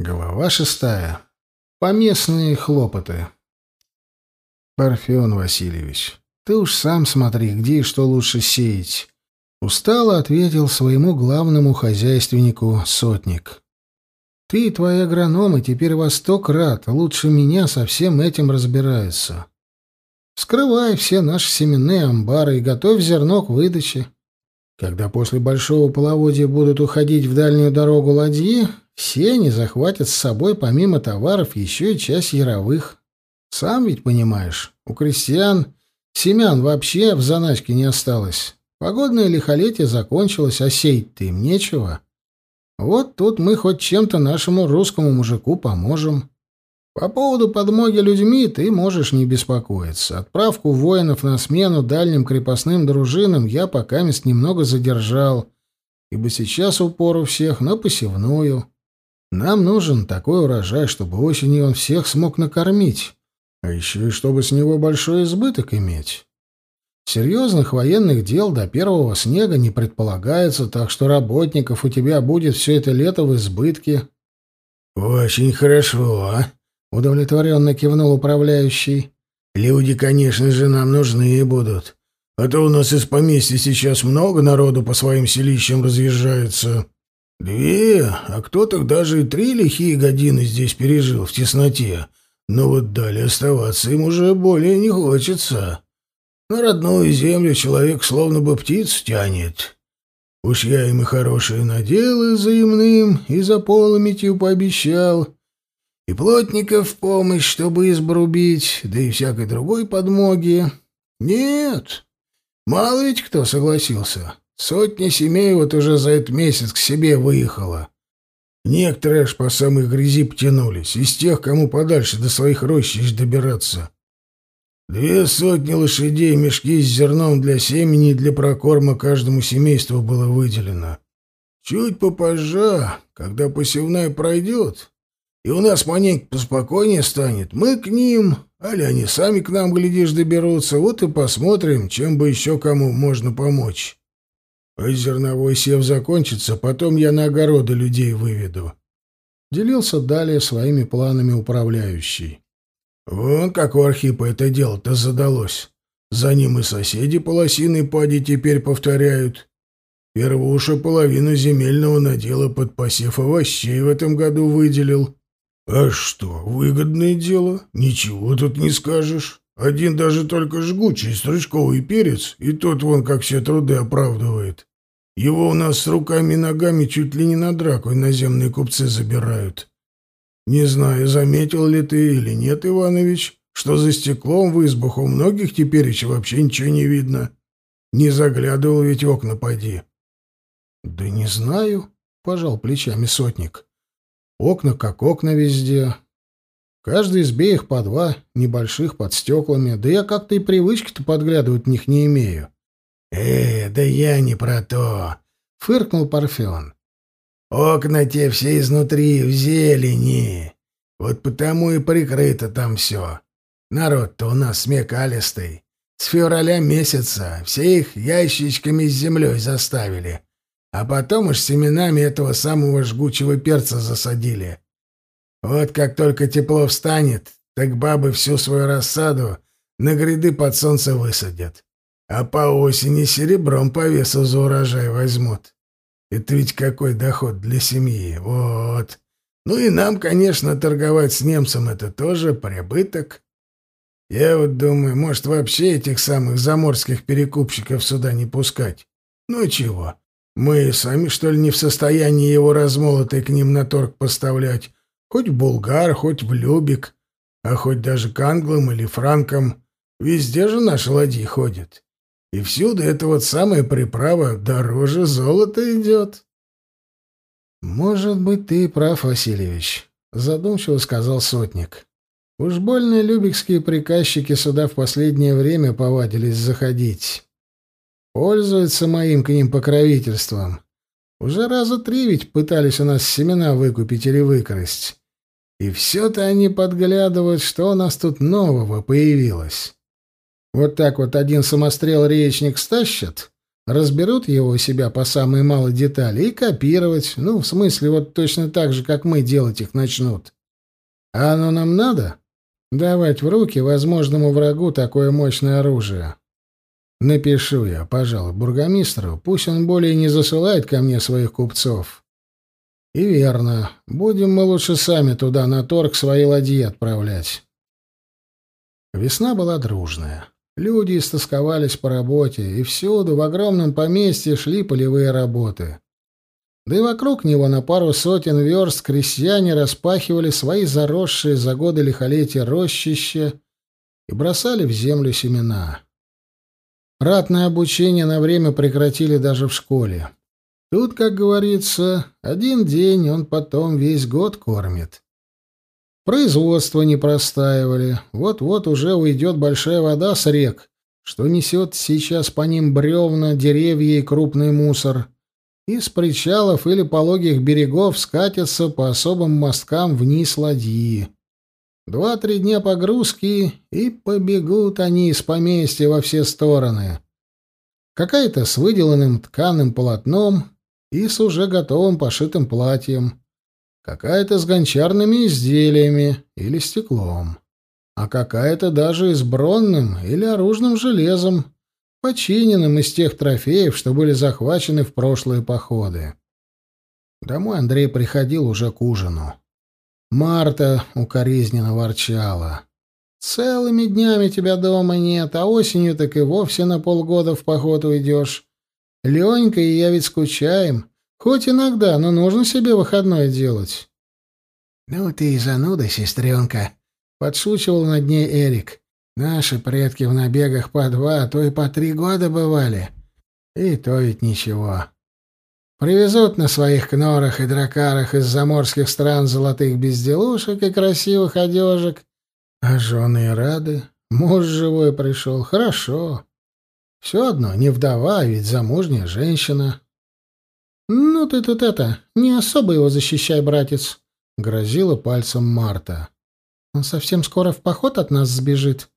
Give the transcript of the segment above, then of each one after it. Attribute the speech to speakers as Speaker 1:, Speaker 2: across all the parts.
Speaker 1: Глава шестая. Поместные хлопоты. Парфен Васильевич, ты уж сам смотри, где и что лучше сеять. Устало ответил своему главному хозяйственнику сотник. Ты и твои агрономы теперь во сто крат лучше меня со всем этим разбираются. Скрывай все наши семенные амбары и готовь зерно к выдаче. Когда после большого половодья будут уходить в дальнюю дорогу ладьи, все они захватят с собой помимо товаров еще и часть яровых. Сам ведь понимаешь, у крестьян семян вообще в заначке не осталось. Погодное лихолетие закончилось, а сеять-то им нечего. Вот тут мы хоть чем-то нашему русскому мужику поможем. По поводу подмоги людьми ты можешь не беспокоиться. Отправку воинов на смену дальним крепостным дружинам я пока мест немного задержал, ибо сейчас упору всех на посевную. Нам нужен такой урожай, чтобы осенью он всех смог накормить, а еще и чтобы с него большой избыток иметь. Серьезных военных дел до первого снега не предполагается, так что работников у тебя будет все это лето в избытке.
Speaker 2: — Очень хорошо, а? — удовлетворенно кивнул управляющий. — Люди, конечно же, нам нужны будут. А то у нас из поместья сейчас много народу по своим селищам разъезжается. Две, а кто-то даже и три лихие годины здесь пережил в тесноте. Но вот далее оставаться им уже более не хочется. На родную землю человек словно бы птицу тянет. Уж я им и хорошие наделы взаимным, и за полометью пообещал, и плотников в помощь, чтобы избру бить, да и всякой другой подмоги. Нет, мало ведь кто согласился. Сотня семей вот уже за этот месяц к себе выехала. Некоторые аж по самой грязи потянулись, из тех, кому подальше до своих рощищ добираться. Две сотни лошадей, мешки с зерном для семени и для прокорма каждому семейству было выделено. Чуть попозже, когда посевная пройдет, и у нас маленько поспокойнее станет, мы к ним, али они сами к нам, глядишь, доберутся, вот и посмотрим, чем бы еще кому можно помочь. А зерновой сев закончится, потом я на огороды людей выведу. Делился далее своими планами управляющий. Вон как у Архипа это дело-то задалось. За ним и соседи полосиной пади теперь повторяют. Первуша половину земельного надела под посев овощей в этом году выделил. А что, выгодное дело? Ничего тут не скажешь. Один даже только жгучий стручковый перец, и тот вон как все труды оправдывает. Его у нас с руками и ногами чуть ли не на драку иноземные купцы забирают. Не знаю, заметил ли ты или нет, Иванович, что за стеклом в избах у многих теперь еще вообще ничего не видно. Не заглядывал ведь в окна поди.
Speaker 1: — Да не знаю, — пожал плечами сотник. — Окна как окна везде. Каждый избе их по два, небольших, под стеклами, да я как-то и привычки-то подглядывать в них не имею.
Speaker 2: «Э, да я не про то!» — фыркнул Парфен. «Окна те все изнутри в зелени. Вот потому и прикрыто там все. Народ-то у нас смекалистый. С февраля месяца все их ящичками с землей заставили, а потом уж семенами этого самого жгучего перца засадили. Вот как только тепло встанет, так бабы всю свою рассаду на гряды под солнце высадят а по осени серебром по весу за урожай возьмут. Это ведь какой доход для семьи, вот. Ну и нам, конечно, торговать с немцем — это тоже прибыток. Я вот думаю, может, вообще этих самых заморских перекупщиков сюда не пускать. Ну чего, мы сами, что ли, не в состоянии его размолотый к ним на торг поставлять? Хоть в Булгар, хоть в Любик, а хоть даже к англам или франкам. Везде же наши ладьи ходят. И всюду эта вот самая приправа дороже золота идет.
Speaker 1: «Может быть, ты прав, Васильевич», — задумчиво сказал сотник. «Уж больно любекские приказчики сюда в последнее время повадились заходить. Пользуются моим к ним покровительством. Уже раза три ведь пытались у нас семена выкупить или выкрасть. И все-то они подглядывают, что у нас тут нового появилось». Вот так вот один самострел речник стащат, разберут его у себя по самой малой детали и копировать, ну, в смысле, вот точно так же, как мы делать их начнут. А оно нам надо? Давать в руки возможному врагу такое мощное оружие. Напишу я, пожалуй, бургомистру, пусть он более не засылает ко мне своих купцов. И верно, будем мы лучше сами туда на торг свои ладьи отправлять. Весна была дружная. Люди истосковались по работе, и всюду в огромном поместье шли полевые работы. Да и вокруг него на пару сотен верст крестьяне распахивали свои заросшие за годы лихолетия рощища и бросали в землю семена. Ратное обучение на время прекратили даже в школе. Тут, как говорится, один день он потом весь год кормит. Производство не простаивали. Вот-вот уже уйдет большая вода с рек, что несет сейчас по ним бревна, деревья и крупный мусор. И с причалов или пологих берегов скатятся по особым мосткам вниз ладьи. Два-три дня погрузки, и побегут они из поместья во все стороны. Какая-то с выделанным тканым полотном и с уже готовым пошитым платьем какая-то с гончарными изделиями или стеклом, а какая-то даже и с бронным или оружным железом, починенным из тех трофеев, что были захвачены в прошлые походы. Домой Андрей приходил уже к ужину. Марта укоризненно ворчала. «Целыми днями тебя дома нет, а осенью так и вовсе на полгода в поход уйдешь. Ленька и я ведь скучаем, Хоть иногда, но нужно себе выходной делать.
Speaker 2: «Ну ты и зануда, сестренка», — подшучивал над ней Эрик. «Наши предки в набегах по два, а то и по три года бывали. И то ведь ничего. Привезут на своих кнорах и дракарах из заморских стран золотых безделушек и красивых одежек. А жены рады. Муж живой пришел. Хорошо. Все одно, не вдова, а ведь замужняя женщина.
Speaker 1: «Ну ты тут это, не особо его защищай, братец», — грозила пальцем Марта. «Он совсем скоро в поход от нас сбежит.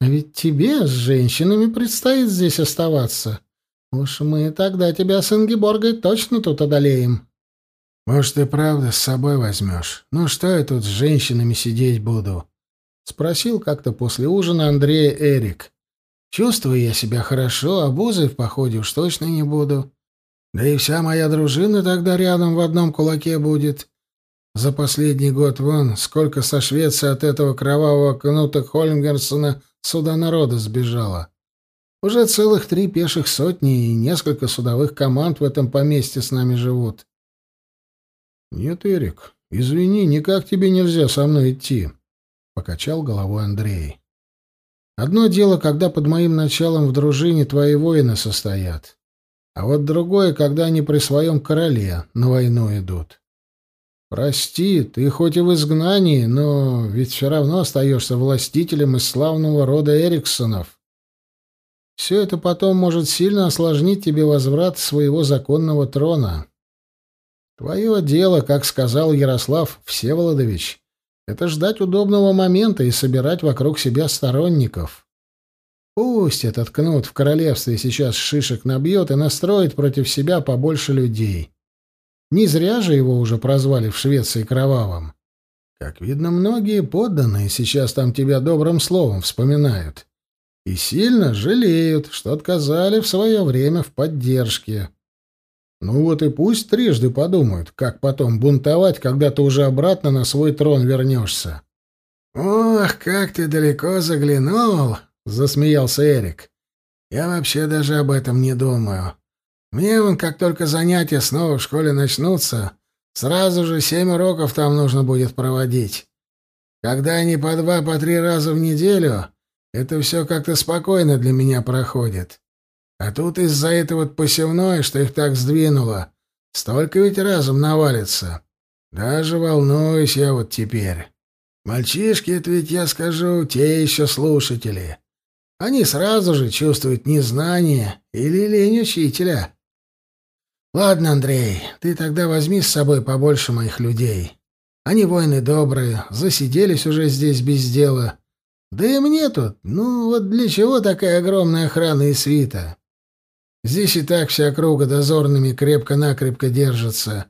Speaker 1: А ведь тебе с женщинами предстоит здесь оставаться. Уж мы тогда тебя с Ингеборгой точно тут одолеем».
Speaker 2: «Может, и правда с собой возьмешь? Ну что я тут с женщинами сидеть буду?» — спросил как-то после ужина Андрея Эрик. «Чувствую я себя хорошо, а бузы в походе уж точно не буду». Да и вся моя дружина тогда рядом в одном кулаке будет. За последний год вон сколько со Швеции от этого кровавого кнута Хольмгерсона суда народа сбежало. Уже целых три пеших сотни и несколько судовых команд в этом поместье с нами живут.
Speaker 1: Нет, Эрик, извини, никак тебе нельзя со мной идти, покачал головой Андрей. Одно дело, когда под моим началом в дружине твои воины состоят. А вот другое, когда они при своем короле на войну идут. Прости, ты хоть и в изгнании, но ведь все равно остаешься властителем из славного рода Эриксонов. Все это потом может сильно осложнить тебе возврат своего законного трона. Твое дело, как сказал Ярослав Всеволодович, это ждать удобного момента и собирать вокруг себя сторонников. Пусть этот кнут в королевстве сейчас шишек набьет и настроит против себя побольше людей. Не зря же его уже прозвали в Швеции кровавым. Как видно, многие подданные сейчас там тебя добрым словом вспоминают. И сильно жалеют, что отказали в свое время в поддержке. Ну вот и пусть трижды подумают, как потом бунтовать, когда ты уже обратно на свой трон вернешься.
Speaker 2: «Ох, как ты далеко заглянул!» — засмеялся Эрик. «Я вообще даже об этом не думаю. Мне вон, как только занятия снова в школе начнутся, сразу же семь уроков там нужно будет проводить. Когда они по два, по три раза в неделю, это все как-то спокойно для меня проходит. А тут из-за этого вот посевной, что их так сдвинуло, столько ведь разом навалится. Даже волнуюсь я вот теперь. Мальчишки, это ведь я скажу, те еще слушатели». Они сразу же чувствуют незнание или лень учителя. Ладно, Андрей, ты тогда возьми с собой побольше моих людей. Они воины добрые, засиделись уже здесь без дела. Да и мне тут, ну вот для чего такая огромная охрана и свита?
Speaker 1: Здесь и так вся округа дозорными крепко-накрепко держится.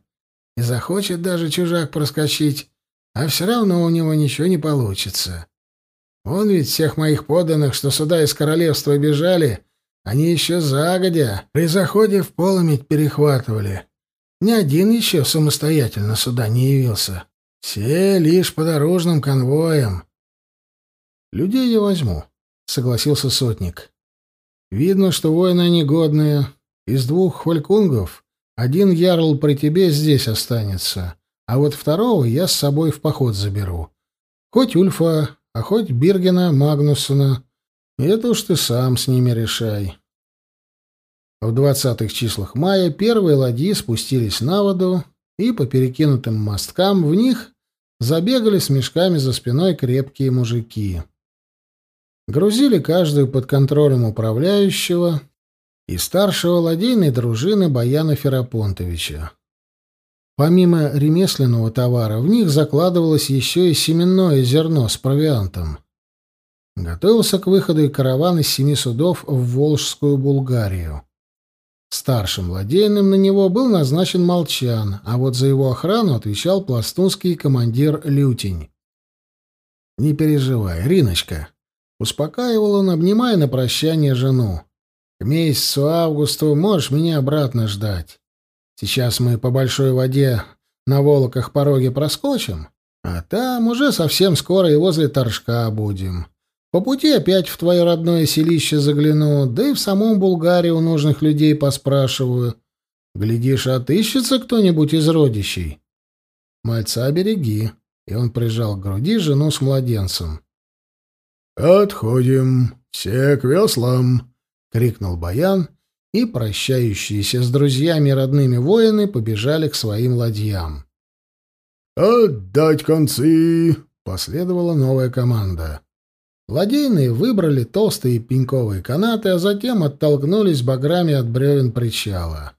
Speaker 1: И захочет даже чужак проскочить, а все равно у него ничего не получится. Он ведь всех моих подданных, что сюда из королевства бежали, они еще загодя при заходе в поломить перехватывали. Ни один еще самостоятельно сюда не явился. Все лишь по дорожным конвоям. Людей я возьму, — согласился сотник. Видно, что воины негодные. Из двух хвалькунгов один ярл при тебе здесь останется, а вот второго я с собой в поход заберу. Хоть Ульфа, а хоть Биргена Магнусона. Это уж ты сам с ними решай. В двадцатых числах мая первые ладьи спустились на воду, и по перекинутым мосткам в них забегали с мешками за спиной крепкие мужики. Грузили каждую под контролем управляющего и старшего ладейной дружины Баяна Ферапонтовича. Помимо ремесленного товара, в них закладывалось еще и семенное зерно с провиантом. Готовился к выходу и караван из семи судов в Волжскую Булгарию. Старшим ладейным на него был назначен Молчан, а вот за его охрану отвечал пластунский командир Лютень. «Не переживай, Риночка», — успокаивал он, обнимая на прощание жену. «К месяцу августу можешь меня обратно ждать. Сейчас мы по большой воде на волоках пороги проскочим, а там уже совсем скоро и возле Торжка будем. По пути опять в твое родное селище загляну, да и в самом Булгарии у нужных людей поспрашиваю. Глядишь, отыщется кто-нибудь из родичей. Мальца береги. И он прижал к груди жену с младенцем.
Speaker 2: «Отходим, все к веслам!» — крикнул Баян, и прощающиеся с друзьями и родными воины побежали к своим ладьям. «Отдать концы!» — последовала новая команда. Ладейные выбрали толстые пеньковые канаты, а затем оттолкнулись баграми от бревен причала.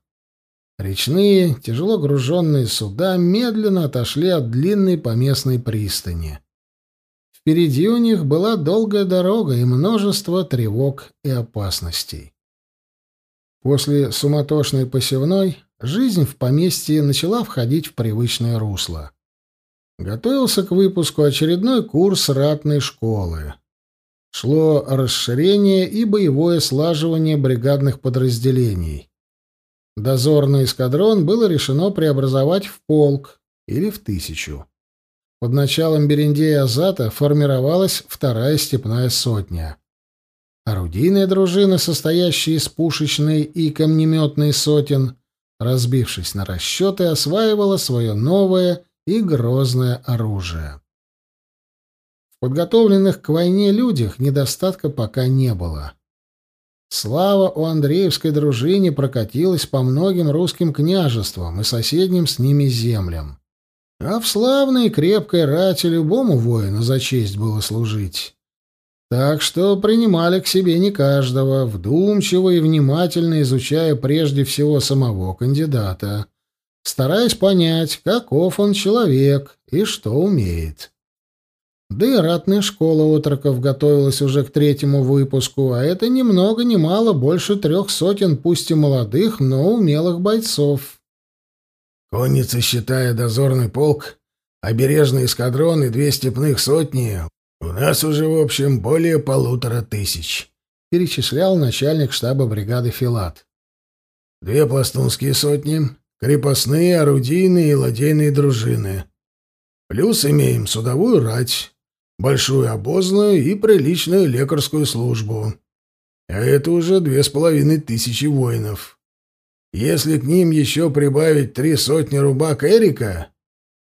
Speaker 2: Речные, тяжело груженные суда медленно отошли от длинной поместной пристани. Впереди у них была долгая дорога и множество тревог и опасностей. После суматошной посевной жизнь в поместье начала входить в привычное русло. Готовился к выпуску очередной курс ратной школы. Шло расширение и боевое слаживание бригадных подразделений. Дозорный эскадрон было решено преобразовать в полк или в тысячу. Под началом Берендея Азата формировалась вторая степная сотня. Орудийная дружина, состоящая из пушечной и камнеметной сотен, разбившись на расчеты, осваивала свое новое и грозное оружие. В подготовленных к войне людях недостатка пока не было. Слава у Андреевской дружине прокатилась по многим русским княжествам и соседним с ними землям. А в славной крепкой рате любому воину за честь было служить. Так что принимали к себе не каждого, вдумчиво и внимательно изучая прежде всего самого кандидата, стараясь понять, каков он человек и что умеет. Да и ратная школа отроков готовилась уже к третьему выпуску, а это ни много ни мало больше трех сотен, пусть и молодых, но умелых бойцов.
Speaker 1: Конница, считая дозорный полк, обережный эскадрон и две степных сотни, «У нас уже, в общем, более полутора тысяч», — перечислял начальник штаба бригады Филат. «Две пластунские сотни, крепостные, орудийные и ладейные дружины. Плюс имеем судовую рать, большую обозную и приличную лекарскую службу. А это уже две с половиной тысячи воинов. Если к ним еще прибавить три сотни рубак Эрика,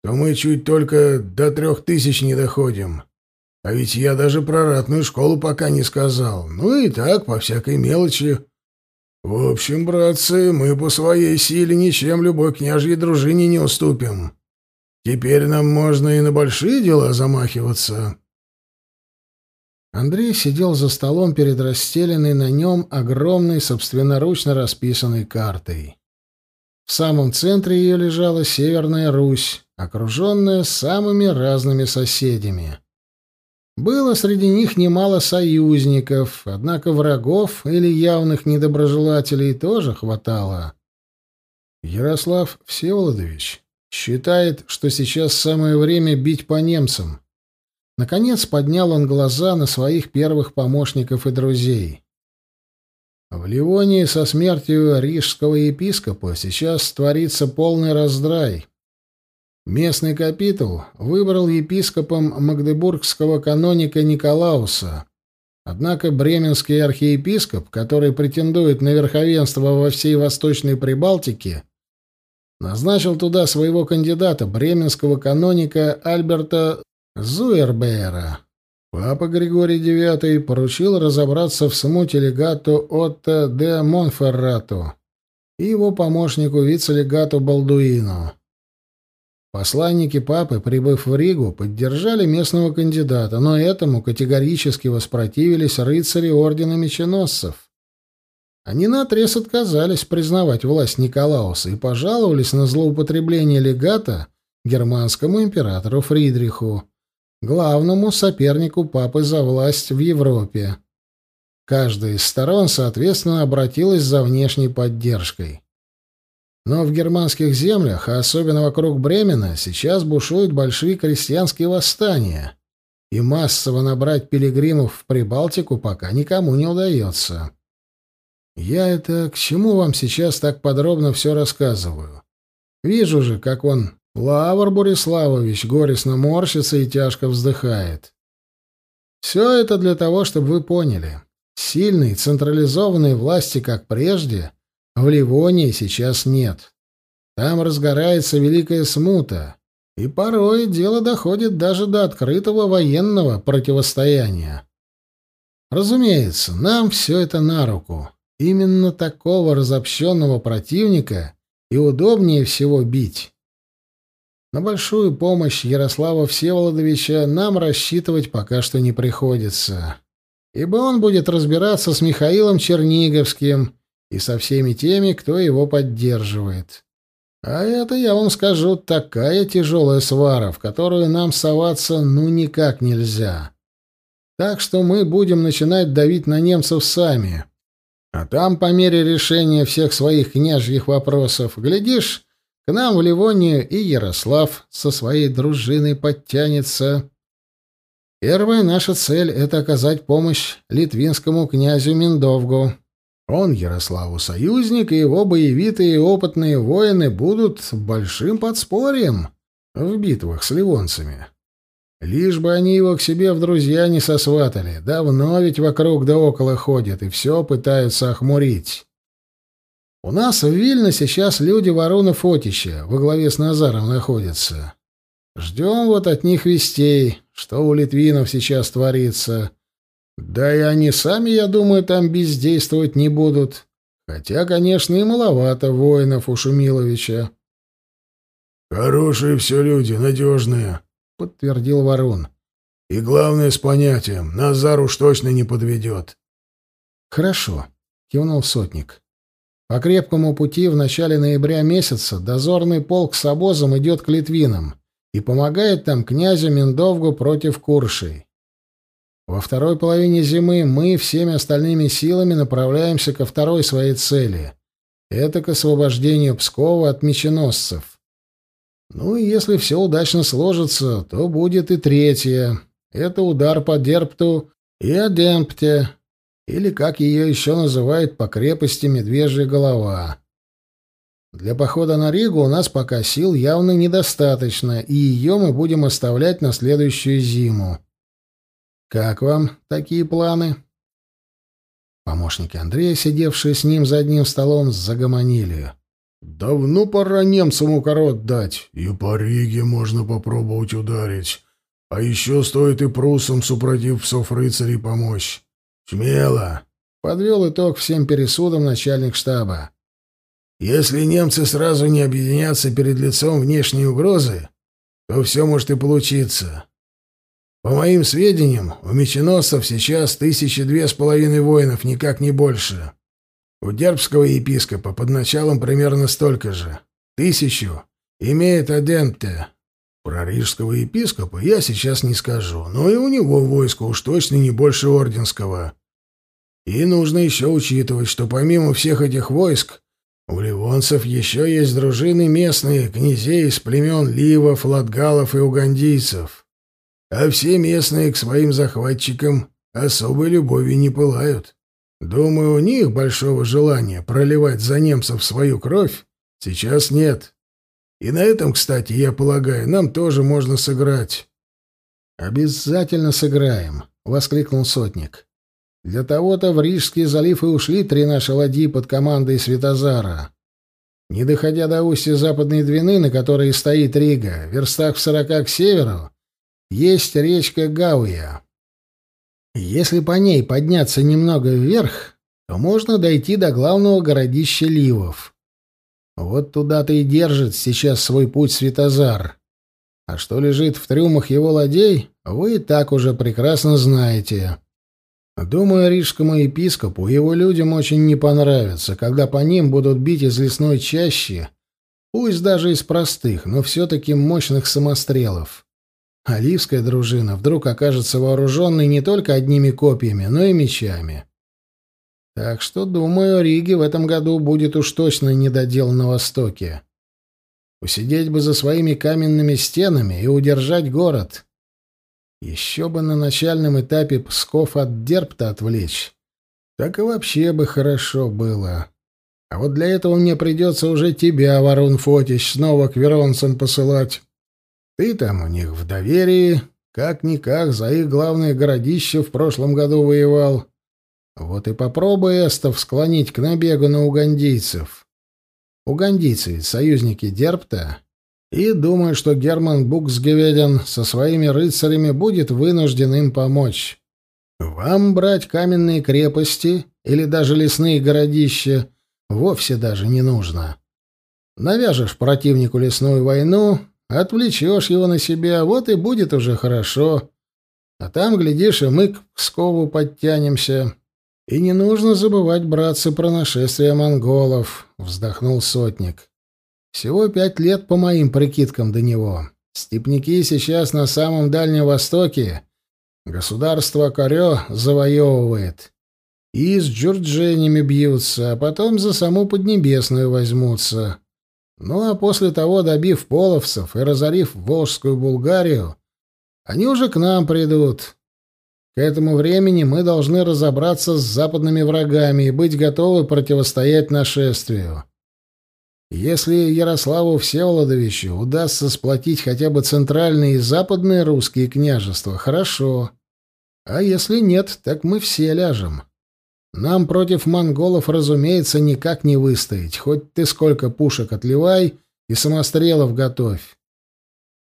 Speaker 1: то мы чуть только до трех тысяч не доходим». А ведь я даже про ратную школу пока не сказал. Ну и так, по всякой мелочи. В общем, братцы, мы по своей силе ничем любой княжьей дружине не уступим. Теперь нам можно и на большие дела замахиваться. Андрей сидел за столом перед расстеленной на нем огромной собственноручно расписанной картой. В самом центре ее лежала Северная Русь, окруженная самыми разными соседями. Было среди них немало союзников, однако врагов или явных недоброжелателей тоже хватало. Ярослав Всеволодович считает, что сейчас самое время бить по немцам. Наконец поднял он глаза на своих первых помощников и друзей. В Ливонии со смертью рижского епископа сейчас творится полный раздрай. Местный капитул выбрал епископом магдебургского каноника Николауса. Однако бременский архиепископ, который претендует на верховенство во всей Восточной Прибалтике, назначил туда своего кандидата, бременского каноника Альберта Зуэрбера. Папа Григорий IX поручил разобраться в смуте легату Отто де Монферрату и его помощнику вице-легату Балдуину. Посланники папы, прибыв в Ригу, поддержали местного кандидата, но этому категорически воспротивились рыцари ордена меченосцев. Они наотрез отказались признавать власть Николауса и пожаловались на злоупотребление легата германскому императору Фридриху, главному сопернику папы за власть в Европе. Каждая из сторон, соответственно, обратилась за внешней поддержкой. Но в германских землях, а особенно вокруг Бремена, сейчас бушуют большие крестьянские восстания, и массово набрать пилигримов в Прибалтику пока никому не удается. Я это к чему вам сейчас так подробно все рассказываю? Вижу же, как он, Лавр Бориславович, горестно морщится и тяжко вздыхает. Все это для того, чтобы вы поняли. Сильной централизованной власти, как прежде, в Ливонии сейчас нет. Там разгорается великая смута, и порой дело доходит даже до открытого военного противостояния. Разумеется, нам все это на руку. Именно такого разобщенного противника и удобнее всего бить. На большую помощь Ярослава Всеволодовича нам рассчитывать пока что не приходится, ибо он будет разбираться с Михаилом Черниговским и со всеми теми, кто его поддерживает. А это, я вам скажу, такая тяжелая свара, в которую нам соваться ну никак нельзя. Так что мы будем начинать давить на немцев сами. А там, по мере решения всех своих княжьих вопросов, глядишь, к нам в Ливонию и Ярослав со своей дружиной подтянется. Первая наша цель — это оказать помощь литвинскому князю Миндовгу. Он Ярославу союзник, и его боевитые и опытные воины будут большим подспорьем в битвах с ливонцами. Лишь бы они его к себе в друзья не сосватали. Давно ведь вокруг да около ходят и все пытаются охмурить. У нас в Вильно сейчас люди Ворона Фотища во главе с Назаром находятся. Ждем вот от них вестей, что у литвинов сейчас творится. Да и они сами, я думаю, там бездействовать не будут. Хотя, конечно, и маловато воинов у Шумиловича.
Speaker 2: «Хорошие все люди, надежные», — подтвердил Ворон. «И главное, с понятием, Назар уж точно не подведет».
Speaker 1: «Хорошо», — кивнул сотник. «По крепкому пути в начале ноября месяца дозорный полк с обозом идет к Литвинам и помогает там князю Миндовгу против Куршей. Во второй половине зимы мы всеми остальными силами направляемся ко второй своей цели. Это к освобождению Пскова от меченосцев. Ну и если все удачно сложится, то будет и третья. Это удар по Дерпту и Адемпте, или, как ее еще называют по крепости, Медвежья голова. Для похода на Ригу у нас пока сил явно недостаточно, и ее мы будем оставлять на следующую зиму. Как вам такие планы? Помощники Андрея, сидевшие с ним за одним столом, загомонили.
Speaker 2: «Давно пора немцам укорот дать. И по Риге можно попробовать ударить. А еще стоит и прусам, супротив псов рыцарей, помочь. Смело!»
Speaker 1: — подвел итог всем пересудам начальник штаба.
Speaker 2: «Если немцы сразу не объединятся перед лицом внешней угрозы, то все может и получиться. По моим сведениям, у меченосцев сейчас тысячи две с половиной воинов, никак не больше. У дербского епископа под началом примерно столько же. Тысячу имеет Аденте. Про рижского епископа я сейчас не скажу, но и у него войско уж точно не больше орденского. И нужно еще учитывать, что помимо всех этих войск, у ливонцев еще есть дружины местные, князей из племен ливов, латгалов и угандийцев. А все местные к своим захватчикам особой любовью не пылают. Думаю, у них большого желания проливать за немцев свою кровь сейчас нет. И на этом, кстати, я полагаю, нам тоже можно сыграть.
Speaker 1: Обязательно сыграем, воскликнул сотник. Для того-то в Рижский залив и ушли три наши ладьи под командой Светозара. Не доходя до устья Западной Двины, на которой стоит Рига, в верстах в сорока к северу, есть речка Гауя. Если по ней подняться немного вверх, то можно дойти до главного городища Ливов. Вот туда-то и держит сейчас свой путь Светозар. А что лежит в трюмах его ладей, вы и так уже прекрасно знаете. Думаю, рижскому епископу его людям очень не понравится, когда по ним будут бить из лесной чащи, пусть даже из простых, но все-таки мощных самострелов. Оливская дружина вдруг окажется вооруженной не только одними копьями, но и мечами. Так что, думаю, Риге в этом году будет уж точно недодел на Востоке. Усидеть бы за своими каменными стенами и удержать город. Еще бы на начальном этапе Псков от Дерпта отвлечь. Так и вообще бы хорошо было. А вот для этого мне придется уже тебя, Варун Фотич, снова к веронцам посылать. Ты там у них в доверии, как-никак за их главное городище в прошлом году воевал. Вот и попробуй эстов склонить к набегу на угандийцев. Угандийцы — союзники Дерпта, и думаю, что Герман Буксгеведен со своими рыцарями будет вынужден им помочь. Вам брать каменные крепости или даже лесные городища вовсе даже не нужно. Навяжешь противнику лесную войну, отвлечешь его на себя, вот и будет уже хорошо. А там, глядишь, и мы к Пскову подтянемся. «И не нужно забывать, братцы, про нашествие монголов», — вздохнул сотник. «Всего пять лет по моим прикидкам до него. Степники сейчас на самом Дальнем Востоке. Государство Корё завоевывает. И с джурдженями бьются, а потом за саму Поднебесную возьмутся. Ну а после того, добив половцев и разорив Волжскую Булгарию, они уже к нам придут, к этому времени мы должны разобраться с западными врагами и быть готовы противостоять нашествию. Если Ярославу Всеволодовичу удастся сплотить хотя бы центральные и западные русские княжества, хорошо. А если нет, так мы все ляжем. Нам против монголов, разумеется, никак не выстоять, хоть ты сколько пушек отливай и самострелов готовь.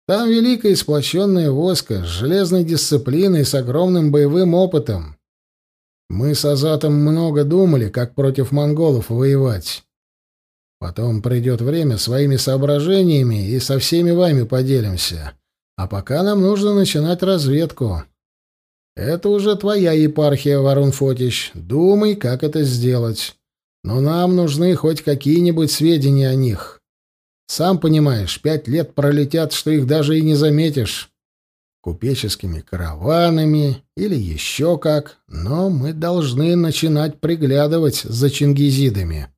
Speaker 1: Там великое и сплощенное войско с железной дисциплиной, с огромным боевым опытом. Мы с Азатом много думали, как против монголов воевать. Потом придет время своими соображениями и со всеми вами поделимся. А пока нам нужно начинать разведку. Это уже твоя епархия, Варун Фотич. Думай, как это сделать. Но нам нужны хоть какие-нибудь сведения о них. Сам понимаешь, пять лет пролетят, что их даже и не заметишь. Купеческими караванами или еще как, но мы должны начинать приглядывать за чингизидами.